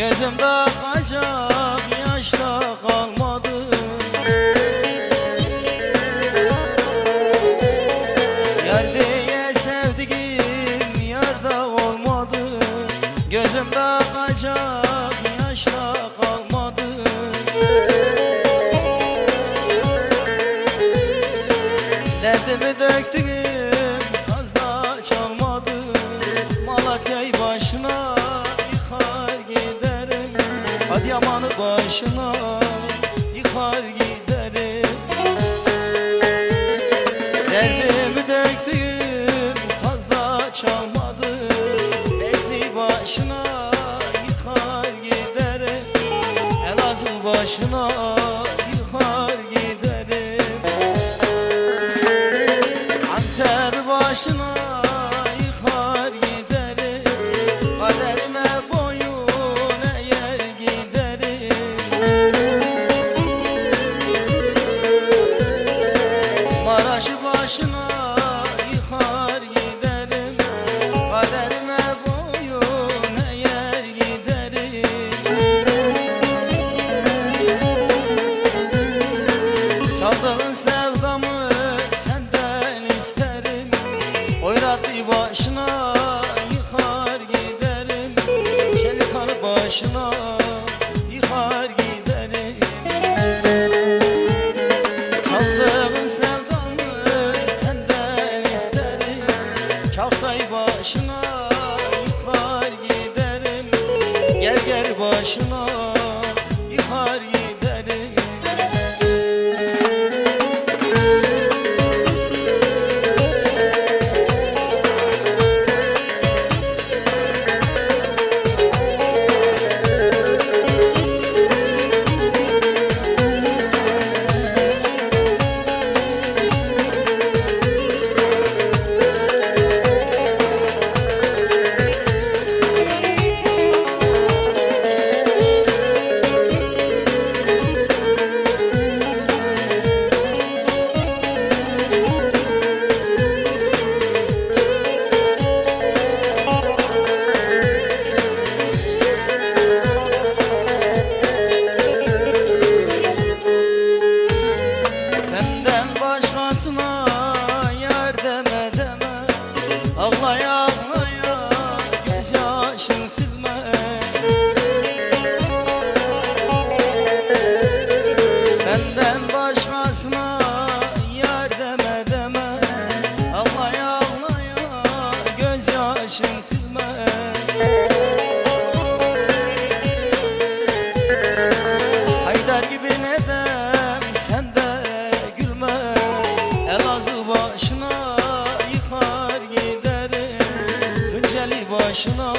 Gözümde kaçak yaşta kalmadı. Yar diye sevdiğim yarda olmadı. Gözümde kaçak yaşta kalmadı. Derdimi döktüğüm Adıyaman'ı başına yıkar giderim Derdimi döktüm sazda çalmadım Besni başına yıkar giderim Elazığ başına Gel başına gözyaşın silme Haydar gibi neden sen de gülme? Elazığ başına yıkar giderim. Tunceli başına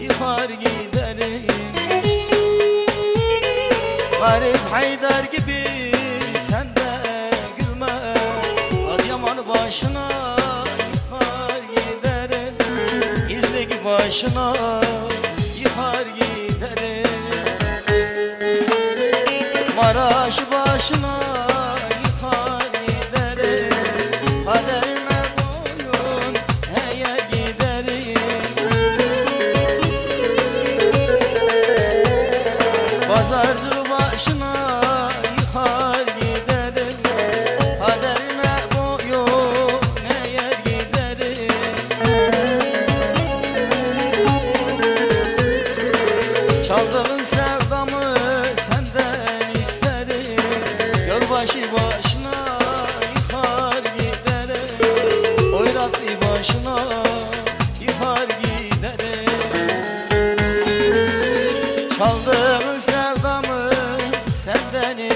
yıkar giderim. Garip Haydar gibi sen de gülme. Adıyaman başına başına yıkar giderim Maraş başına yıkar giderim Kaderime boyun eğer giderim Pazarcı başına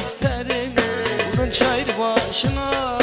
isterim. Bunun çayır başına